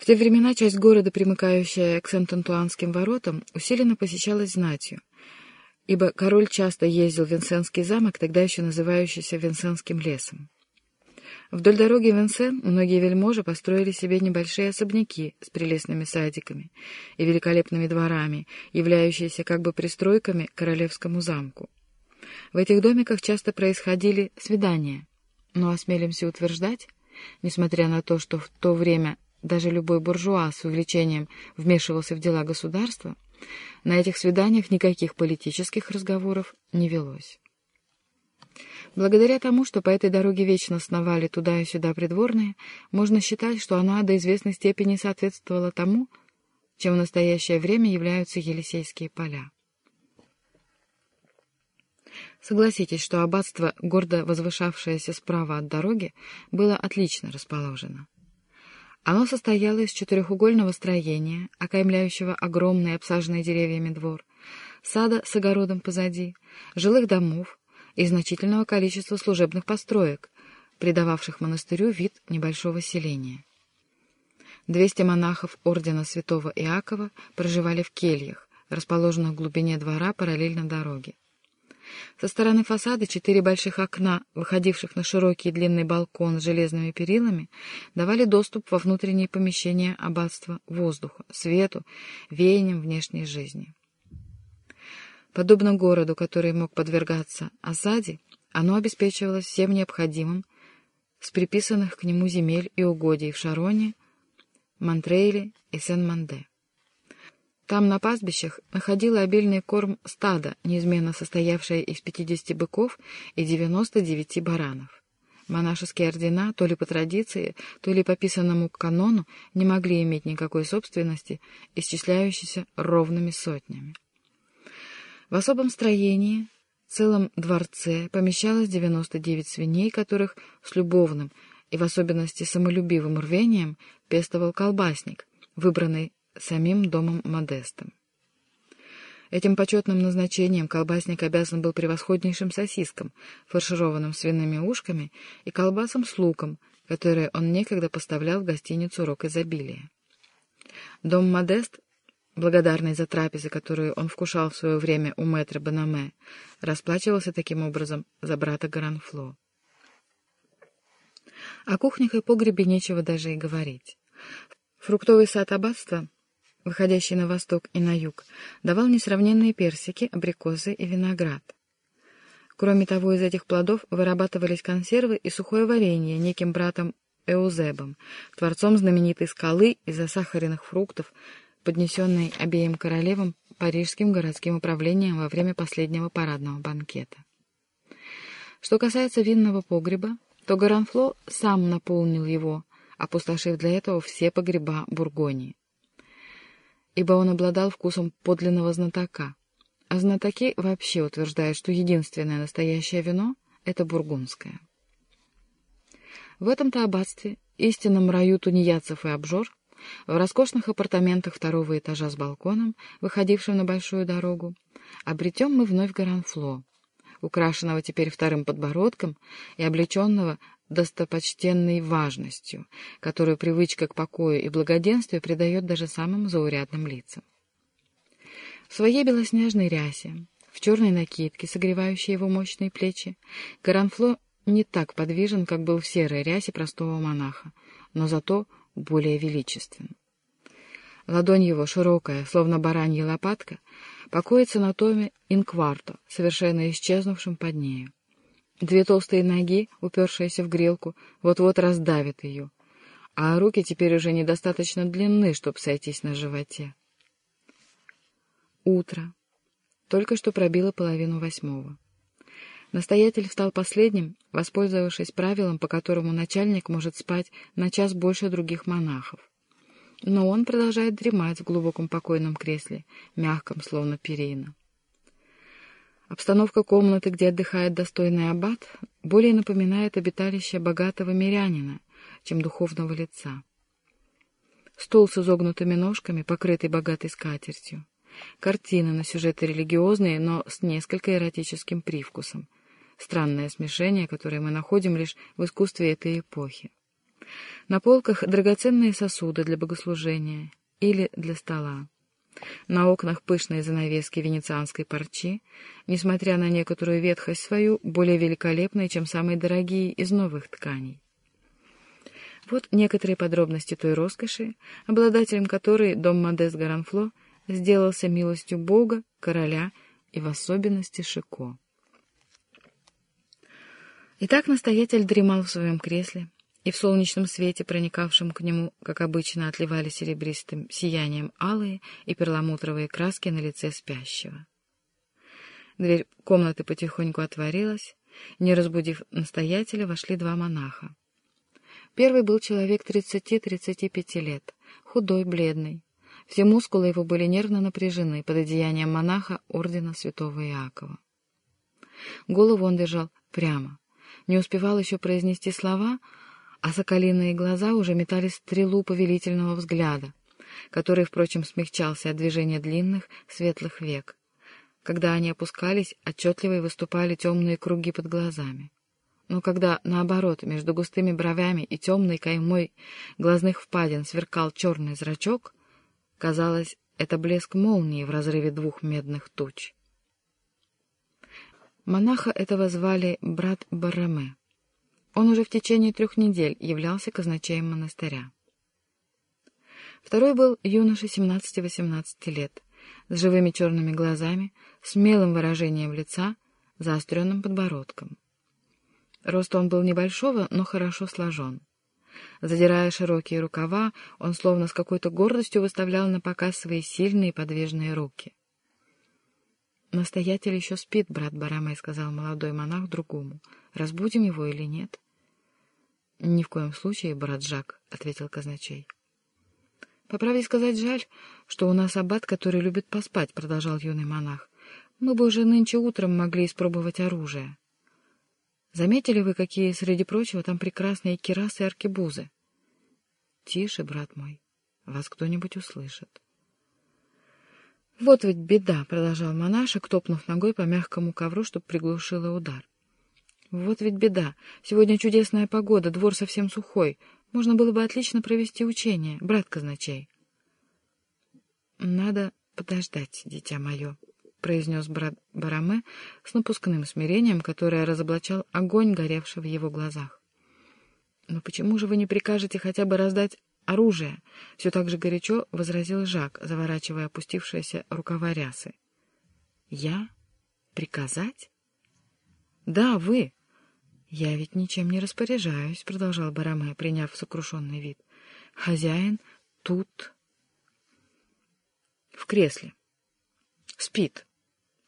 В те времена часть города, примыкающая к Сент-Антуанским воротам, усиленно посещалась знатью, ибо король часто ездил в Винсенский замок, тогда еще называющийся Винсенским лесом. Вдоль дороги Винсен многие вельможи построили себе небольшие особняки с прелестными садиками и великолепными дворами, являющиеся как бы пристройками к королевскому замку. В этих домиках часто происходили свидания, но осмелимся утверждать, несмотря на то, что в то время даже любой буржуа с увлечением вмешивался в дела государства, на этих свиданиях никаких политических разговоров не велось. Благодаря тому, что по этой дороге вечно сновали туда и сюда придворные, можно считать, что она до известной степени соответствовала тому, чем в настоящее время являются Елисейские поля. Согласитесь, что аббатство, гордо возвышавшееся справа от дороги, было отлично расположено. Оно состояло из четырехугольного строения, окаймляющего огромный обсаженный деревьями двор, сада с огородом позади, жилых домов, и значительного количества служебных построек, придававших монастырю вид небольшого селения. Двести монахов ордена святого Иакова проживали в кельях, расположенных в глубине двора параллельно дороге. Со стороны фасада четыре больших окна, выходивших на широкий длинный балкон с железными перилами, давали доступ во внутренние помещения аббатства воздуха, свету, веянием внешней жизни. Подобно городу, который мог подвергаться осаде, оно обеспечивалось всем необходимым с приписанных к нему земель и угодий в Шароне, Монтрейле и Сен-Манде. Там на пастбищах находило обильный корм стада, неизменно состоявшее из 50 быков и 99 баранов. Монашеские ордена, то ли по традиции, то ли по писанному канону, не могли иметь никакой собственности, исчисляющейся ровными сотнями. В особом строении, целом дворце, помещалось 99 свиней, которых с любовным и в особенности самолюбивым рвением пестовал колбасник, выбранный самим домом Модестом. Этим почетным назначением колбасник обязан был превосходнейшим сосискам, фаршированным свиными ушками, и колбасам с луком, которые он некогда поставлял в гостиницу «Рок изобилия». Дом Модест благодарный за трапезы, которую он вкушал в свое время у мэтра Банаме, расплачивался таким образом за брата Гаранфло. О кухнях и погребе нечего даже и говорить. Фруктовый сад аббатства, выходящий на восток и на юг, давал несравненные персики, абрикосы и виноград. Кроме того, из этих плодов вырабатывались консервы и сухое варенье неким братом Эузебом, творцом знаменитой скалы из засахаренных фруктов, поднесенный обеим королевам парижским городским управлением во время последнего парадного банкета. Что касается винного погреба, то Гаранфло сам наполнил его, опустошив для этого все погреба Бургонии. Ибо он обладал вкусом подлинного знатока, а знатоки вообще утверждают, что единственное настоящее вино — это бургундское. В этом-то аббатстве, истинном раю тунеядцев и обжор, в роскошных апартаментах второго этажа с балконом, выходившим на большую дорогу, обретем мы вновь Гаранфло, украшенного теперь вторым подбородком и облеченного достопочтенной важностью, которую привычка к покою и благоденствию придает даже самым заурядным лицам. В своей белоснежной рясе, в черной накидке, согревающей его мощные плечи, Гаранфло не так подвижен, как был в серой рясе простого монаха, но зато более величествен. Ладонь его, широкая, словно баранья лопатка, покоится на томе инкварто, совершенно исчезнувшем под нею. Две толстые ноги, упершиеся в грелку, вот-вот раздавят ее, а руки теперь уже недостаточно длинны, чтобы сойтись на животе. Утро. Только что пробило половину восьмого. Настоятель встал последним, воспользовавшись правилом, по которому начальник может спать на час больше других монахов. Но он продолжает дремать в глубоком покойном кресле, мягком, словно перина. Обстановка комнаты, где отдыхает достойный аббат, более напоминает обиталище богатого мирянина, чем духовного лица. Стол с изогнутыми ножками, покрытый богатой скатертью. Картины на сюжеты религиозные, но с несколько эротическим привкусом — Странное смешение, которое мы находим лишь в искусстве этой эпохи. На полках драгоценные сосуды для богослужения или для стола. На окнах пышные занавески венецианской парчи, несмотря на некоторую ветхость свою, более великолепные, чем самые дорогие из новых тканей. Вот некоторые подробности той роскоши, обладателем которой дом Модес Гаранфло сделался милостью Бога, короля и в особенности Шико. Итак, настоятель дремал в своем кресле, и в солнечном свете, проникавшем к нему, как обычно, отливали серебристым сиянием алые и перламутровые краски на лице спящего. Дверь комнаты потихоньку отворилась, не разбудив настоятеля, вошли два монаха. Первый был человек тридцати-тридцати пяти лет, худой, бледный. Все мускулы его были нервно напряжены под одеянием монаха ордена святого Иакова. Голову он держал прямо, не успевал еще произнести слова, а соколиные глаза уже метали стрелу повелительного взгляда, который, впрочем, смягчался от движения длинных, светлых век. Когда они опускались, отчетливо выступали темные круги под глазами. Но когда, наоборот, между густыми бровями и темной каймой глазных впадин сверкал черный зрачок, казалось, это блеск молнии в разрыве двух медных туч. Монаха этого звали брат Бараме. Он уже в течение трех недель являлся казначеем монастыря. Второй был юноша 17-18 лет, с живыми черными глазами, смелым выражением лица, заостренным подбородком. Рост он был небольшого, но хорошо сложен. Задирая широкие рукава, он словно с какой-то гордостью выставлял на показ свои сильные подвижные руки. «Настоятель еще спит, брат Барамай», — сказал молодой монах другому. «Разбудим его или нет?» «Ни в коем случае, брат Жак», — ответил казначей. «По правде сказать, жаль, что у нас аббат, который любит поспать», — продолжал юный монах. «Мы бы уже нынче утром могли испробовать оружие. Заметили вы, какие, среди прочего, там прекрасные кирасы и аркебузы?» «Тише, брат мой, вас кто-нибудь услышит». «Вот ведь беда», — продолжал монашек, топнув ногой по мягкому ковру, чтобы приглушила удар. «Вот ведь беда. Сегодня чудесная погода, двор совсем сухой. Можно было бы отлично провести учение, брат казначей». «Надо подождать, дитя мое», — произнес брат Бараме с напускным смирением, которое разоблачал огонь, горевший в его глазах. «Но почему же вы не прикажете хотя бы раздать оружие!» — все так же горячо возразил Жак, заворачивая опустившиеся рукава рясы. «Я? Приказать?» «Да, вы!» «Я ведь ничем не распоряжаюсь», — продолжал Бараме, приняв сокрушенный вид. «Хозяин тут...» «В кресле. Спит,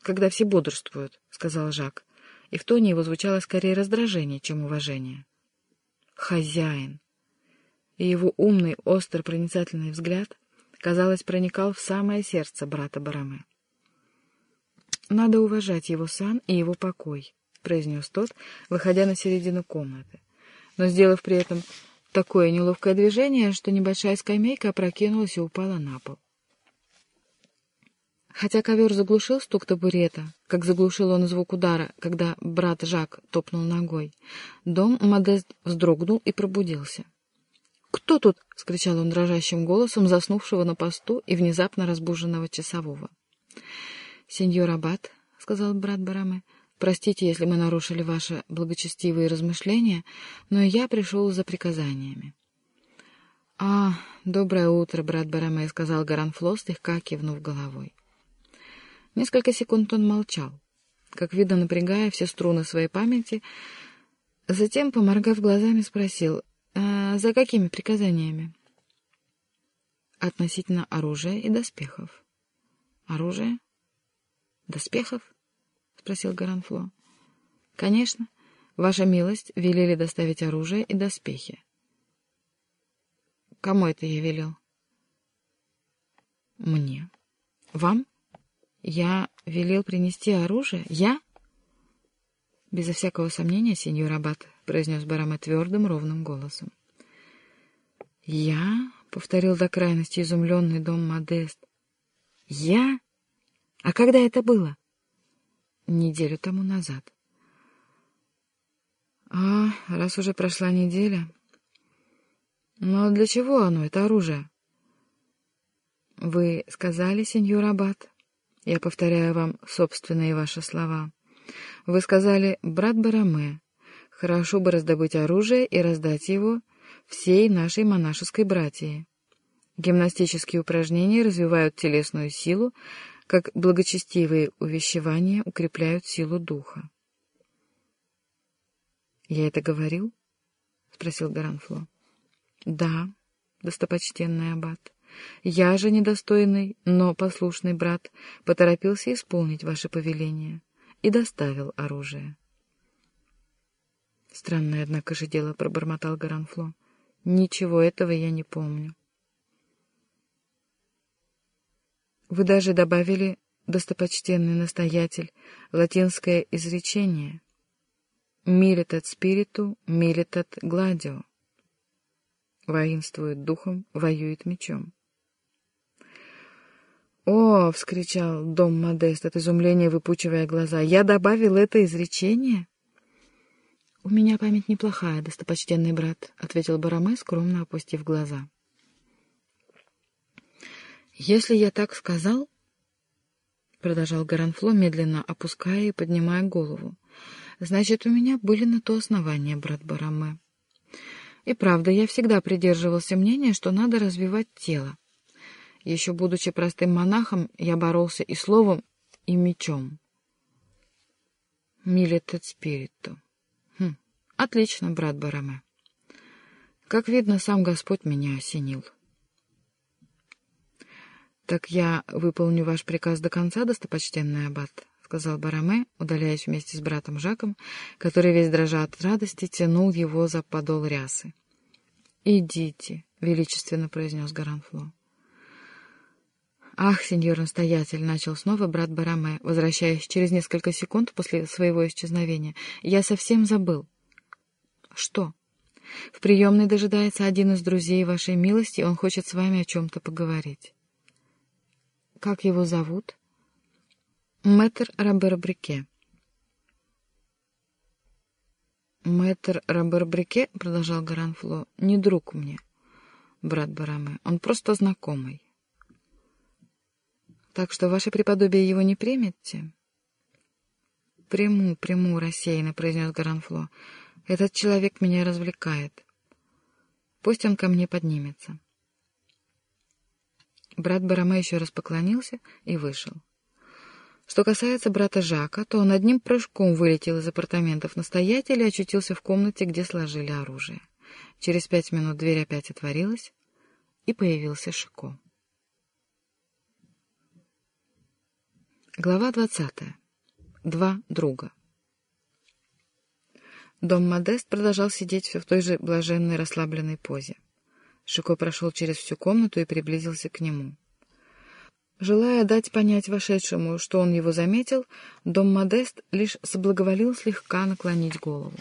когда все бодрствуют», — сказал Жак, и в тоне его звучало скорее раздражение, чем уважение. «Хозяин!» и его умный, острый, проницательный взгляд, казалось, проникал в самое сердце брата Бараме. «Надо уважать его сан и его покой», — произнес тот, выходя на середину комнаты, но сделав при этом такое неловкое движение, что небольшая скамейка опрокинулась и упала на пол. Хотя ковер заглушил стук табурета, как заглушил он звук удара, когда брат Жак топнул ногой, дом Модест вздрогнул и пробудился. «Кто тут?» — скричал он дрожащим голосом заснувшего на посту и внезапно разбуженного часового. «Сеньор Аббат», — сказал брат Бараме, — «простите, если мы нарушили ваши благочестивые размышления, но я пришел за приказаниями». «А, доброе утро, брат Бараме», — сказал Гаранфло, слегка кивнув головой. Несколько секунд он молчал, как видно, напрягая все струны своей памяти, затем, поморгав глазами, спросил, а за какими приказаниями? Относительно оружия и доспехов. Оружие? Доспехов? Спросил Гаранфло. Конечно. Ваша милость велели доставить оружие и доспехи. Кому это я велел? Мне. Вам? Я велел принести оружие? Я? Безо всякого сомнения, сеньор Аббат, — произнес Бараме твердым, ровным голосом. «Я?» — повторил до крайности изумленный дом Модест. «Я? А когда это было?» «Неделю тому назад». «А, раз уже прошла неделя...» Но для чего оно, это оружие? Вы сказали, сеньор Аббат, я повторяю вам собственные ваши слова. Вы сказали, брат Бараме, хорошо бы раздобыть оружие и раздать его всей нашей монашеской братьи. Гимнастические упражнения развивают телесную силу, как благочестивые увещевания укрепляют силу духа. «Я это говорил?» — спросил Гаранфло. «Да, достопочтенный аббат. Я же недостойный, но послушный брат поторопился исполнить ваше повеление и доставил оружие». «Странное, однако же, дело», — пробормотал Гаранфло. «Ничего этого я не помню». Вы даже добавили, достопочтенный настоятель, латинское изречение «Милитат спириту, милитат гладио». Воинствует духом, воюет мечом. «О!» — вскричал дом Модест от изумления, выпучивая глаза. «Я добавил это изречение?» «У меня память неплохая, достопочтенный брат», — ответил Бараме, скромно опустив глаза. «Если я так сказал...» — продолжал Гаранфло, медленно опуская и поднимая голову. «Значит, у меня были на то основания, брат Бараме. И правда, я всегда придерживался мнения, что надо развивать тело. Еще будучи простым монахом, я боролся и словом, и мечом. Милитет спириту. Хм, отлично, брат Бараме. Как видно, сам Господь меня осенил». «Так я выполню ваш приказ до конца, достопочтенный аббат», — сказал Бараме, удаляясь вместе с братом Жаком, который, весь дрожа от радости, тянул его за подол рясы. «Идите», — величественно произнес Гаранфло. «Ах, сеньор-настоятель!» — начал снова брат Бараме, возвращаясь через несколько секунд после своего исчезновения. «Я совсем забыл». «Что?» «В приемной дожидается один из друзей вашей милости, он хочет с вами о чем-то поговорить». Как его зовут? Мэтр Робер-Брике. Мэтр Робер-Брике, продолжал Гаранфло, не друг мне, брат Бараме, он просто знакомый. Так что ваше преподобие его не примете? Приму, приму, рассеянно произнес Гаранфло. Этот человек меня развлекает. Пусть он ко мне поднимется. Брат Бараме еще раз поклонился и вышел. Что касается брата Жака, то он одним прыжком вылетел из апартаментов настоятеля и очутился в комнате, где сложили оружие. Через пять минут дверь опять отворилась, и появился Шико. Глава двадцатая. Два друга. Дом Модест продолжал сидеть все в той же блаженной расслабленной позе. Шико прошел через всю комнату и приблизился к нему. Желая дать понять вошедшему, что он его заметил, дом Модест лишь соблаговолил слегка наклонить голову.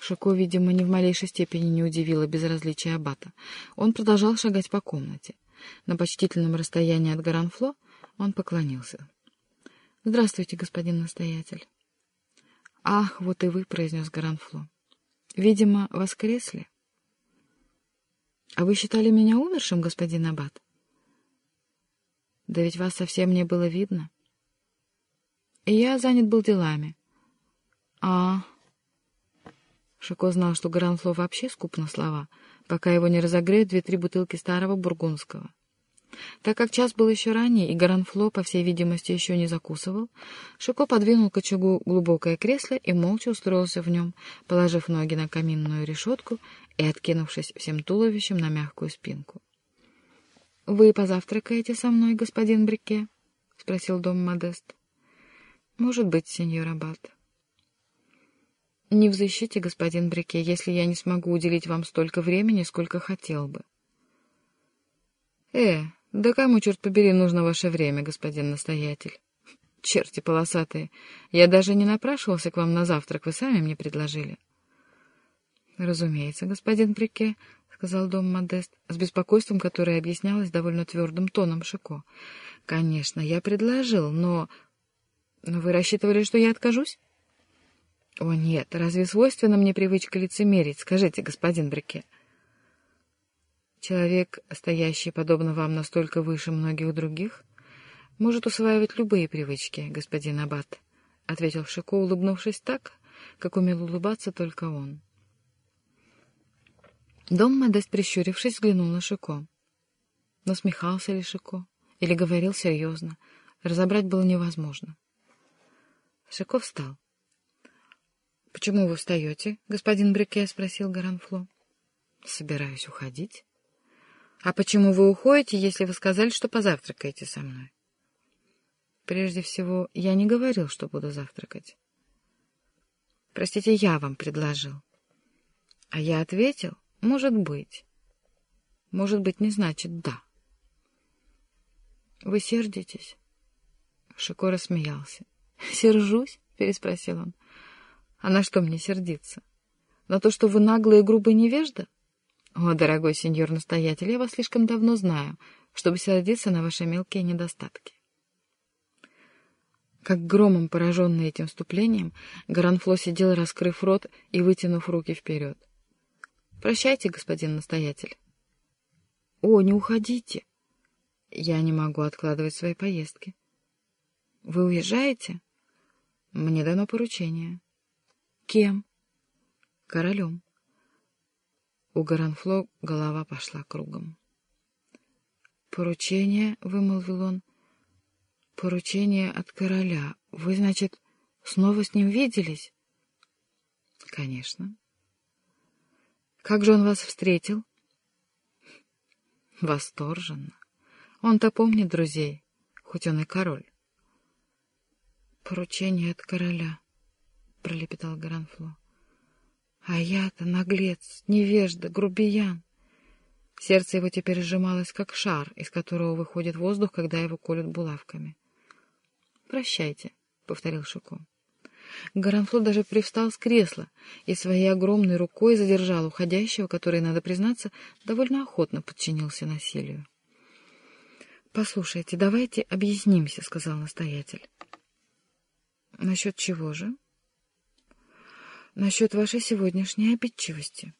Шико, видимо, ни в малейшей степени не удивило безразличие аббата. Он продолжал шагать по комнате. На почтительном расстоянии от Гаранфло он поклонился. — Здравствуйте, господин настоятель. — Ах, вот и вы, — произнес Гаранфло. — Видимо, воскресли. «А вы считали меня умершим, господин Аббат?» «Да ведь вас совсем не было видно». И я занят был делами. «А...» Шико знал, что Гранфло вообще скуп на слова, пока его не разогреют две-три бутылки старого бургундского. Так как час был еще ранее, и Гаранфло, по всей видимости, еще не закусывал, Шико подвинул к очагу глубокое кресло и молча устроился в нем, положив ноги на каминную решетку и откинувшись всем туловищем на мягкую спинку. — Вы позавтракаете со мной, господин Брике? — спросил дом Модест. — Может быть, сеньор Аббат. — Не взыщите, господин Брике, если я не смогу уделить вам столько времени, сколько хотел бы. — Э, да кому, черт побери, нужно ваше время, господин настоятель? Черти полосатые, я даже не напрашивался к вам на завтрак, вы сами мне предложили. — Разумеется, господин Прике, — сказал дом Модест, с беспокойством, которое объяснялось довольно твердым тоном Шико. — Конечно, я предложил, но... Но вы рассчитывали, что я откажусь? — О, нет, разве свойственна мне привычка лицемерить? Скажите, господин Брике. — Человек, стоящий, подобно вам, настолько выше многих других, может усваивать любые привычки, господин Аббат, — ответил Шико, улыбнувшись так, как умел улыбаться только он. Дом Модест, прищурившись, взглянул на Шико. Насмехался ли Шико или говорил серьезно, разобрать было невозможно. Шико встал. — Почему вы встаете, господин Брике? — спросил Гаранфло. — Собираюсь уходить. — А почему вы уходите, если вы сказали, что позавтракаете со мной? — Прежде всего, я не говорил, что буду завтракать. — Простите, я вам предложил. А я ответил, может быть. Может быть, не значит «да». — Вы сердитесь? Шико рассмеялся. — Сержусь? — переспросил он. А на что мне сердиться? На то, что вы наглый и грубый невежда? О, дорогой сеньор-настоятель, я вас слишком давно знаю, чтобы сердиться на ваши мелкие недостатки. Как громом пораженный этим вступлением, Гаранфло сидел, раскрыв рот и вытянув руки вперед. — Прощайте, господин настоятель. — О, не уходите. Я не могу откладывать свои поездки. — Вы уезжаете? — Мне дано поручение. — Кем? Королем. У Гаранфло голова пошла кругом. «Поручение», — вымолвил он, — «поручение от короля. Вы, значит, снова с ним виделись?» «Конечно». «Как же он вас встретил?» «Восторженно. Он-то помнит друзей, хоть он и король». «Поручение от короля». — пролепетал Гранфло. — А я-то наглец, невежда, грубиян. Сердце его теперь сжималось, как шар, из которого выходит воздух, когда его колют булавками. — Прощайте, — повторил Шико. Гаранфло даже привстал с кресла и своей огромной рукой задержал уходящего, который, надо признаться, довольно охотно подчинился насилию. — Послушайте, давайте объяснимся, — сказал настоятель. — Насчет чего же? — насчет вашей сегодняшней обидчивости.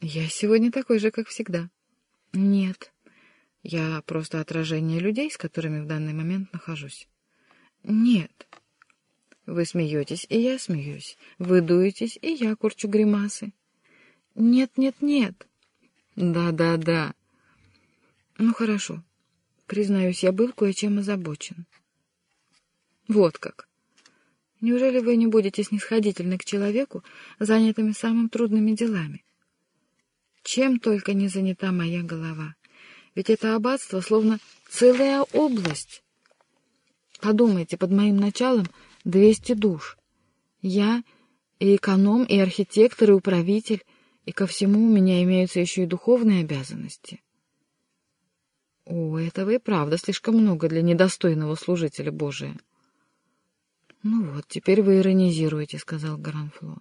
Я сегодня такой же, как всегда. Нет, я просто отражение людей, с которыми в данный момент нахожусь. Нет. Вы смеетесь, и я смеюсь. Вы дуетесь, и я курчу гримасы. Нет, нет, нет. Да, да, да. Ну, хорошо. Признаюсь, я был кое-чем озабочен. Вот как. Неужели вы не будете снисходительны к человеку, занятым самым трудными делами? Чем только не занята моя голова. Ведь это аббатство словно целая область. Подумайте, под моим началом двести душ. Я и эконом, и архитектор, и управитель, и ко всему у меня имеются еще и духовные обязанности. О, этого и правда слишком много для недостойного служителя Божия. «Ну вот, теперь вы иронизируете», — сказал Гранфло.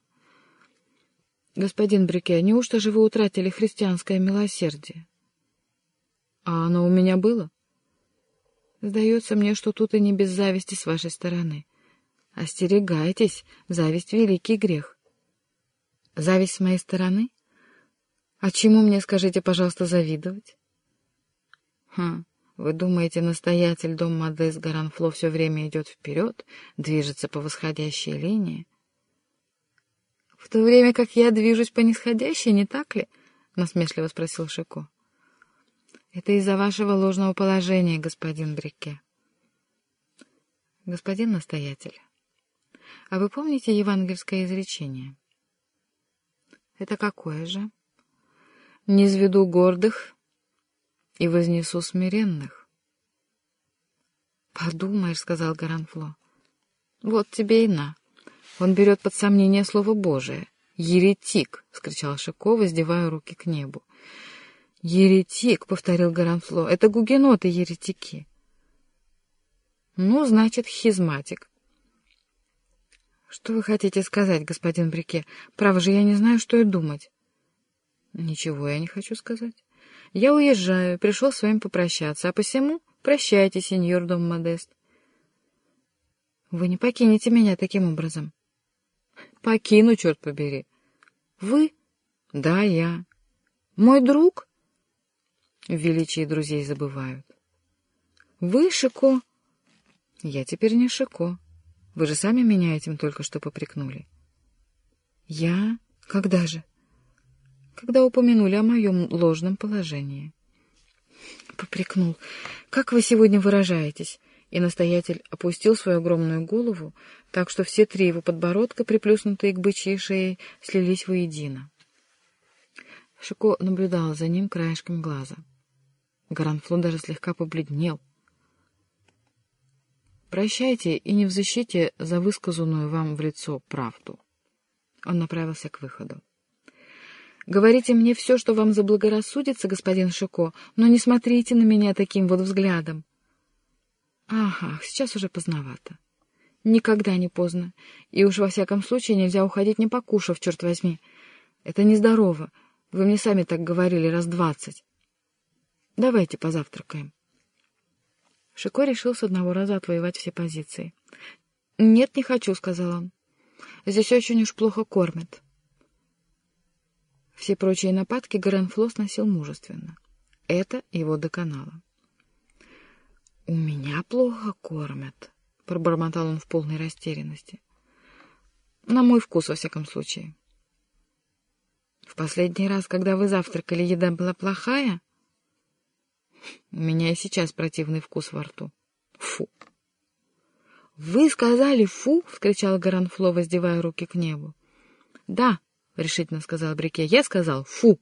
«Господин Брике, неужто же вы утратили христианское милосердие?» «А оно у меня было?» «Сдается мне, что тут и не без зависти с вашей стороны. Остерегайтесь, зависть — великий грех». «Зависть с моей стороны? А чему мне, скажите, пожалуйста, завидовать?» «Хм, вы думаете, настоятель дом Модес Гаранфло все время идет вперед, движется по восходящей линии? — В то время как я движусь по нисходящей, не так ли? — насмешливо спросил Шико. — Это из-за вашего ложного положения, господин Брике. — Господин настоятель, а вы помните евангельское изречение? — Это какое же? — Не изведу гордых, и вознесу смиренных. «Подумаешь», — сказал Гаранфло, — «вот тебе и на. Он берет под сомнение Слово Божие. Еретик!» — вскричал Шико, воздевая руки к небу. «Еретик!» — повторил Гаранфло. «Это гугеноты-еретики». «Ну, значит, хизматик». «Что вы хотите сказать, господин Брике? Право же, я не знаю, что и думать». «Ничего я не хочу сказать». Я уезжаю, пришел с вами попрощаться, а посему прощайте, сеньор Дом Модест. Вы не покинете меня таким образом. Покину, черт побери. Вы? Да, я. Мой друг? В величии друзей забывают. Вы, Шико? Я теперь не Шико. Вы же сами меня этим только что попрекнули. Я? Когда же? Когда упомянули о моем ложном положении. Попрекнул. Как вы сегодня выражаетесь? И настоятель опустил свою огромную голову, так что все три его подбородка, приплюснутые к бычьей шее, слились воедино. Шико наблюдал за ним краешком глаза. Гаранфло даже слегка побледнел. «Прощайте и не взыщите за высказанную вам в лицо правду». Он направился к выходу. «Говорите мне все, что вам заблагорассудится, господин Шико, но не смотрите на меня таким вот взглядом. Ага, сейчас уже поздновато. Никогда не поздно. И уж во всяком случае нельзя уходить, не покушав, черт возьми. Это нездорово. Вы мне сами так говорили раз двадцать. Давайте позавтракаем. Шико решил с одного раза отвоевать все позиции. «Нет, не хочу», — сказал он. «Здесь очень уж плохо кормят». Все прочие нападки Гренфло сносил мужественно. Это его доконало. «У меня плохо кормят», — пробормотал он в полной растерянности. «На мой вкус, во всяком случае». «В последний раз, когда вы завтракали, еда была плохая?» «У меня и сейчас противный вкус во рту. Фу!» «Вы сказали «фу»?» — вскричал Гаранфло, воздевая руки к небу. «Да», — решительно сказал Брике, — «я сказал «фу».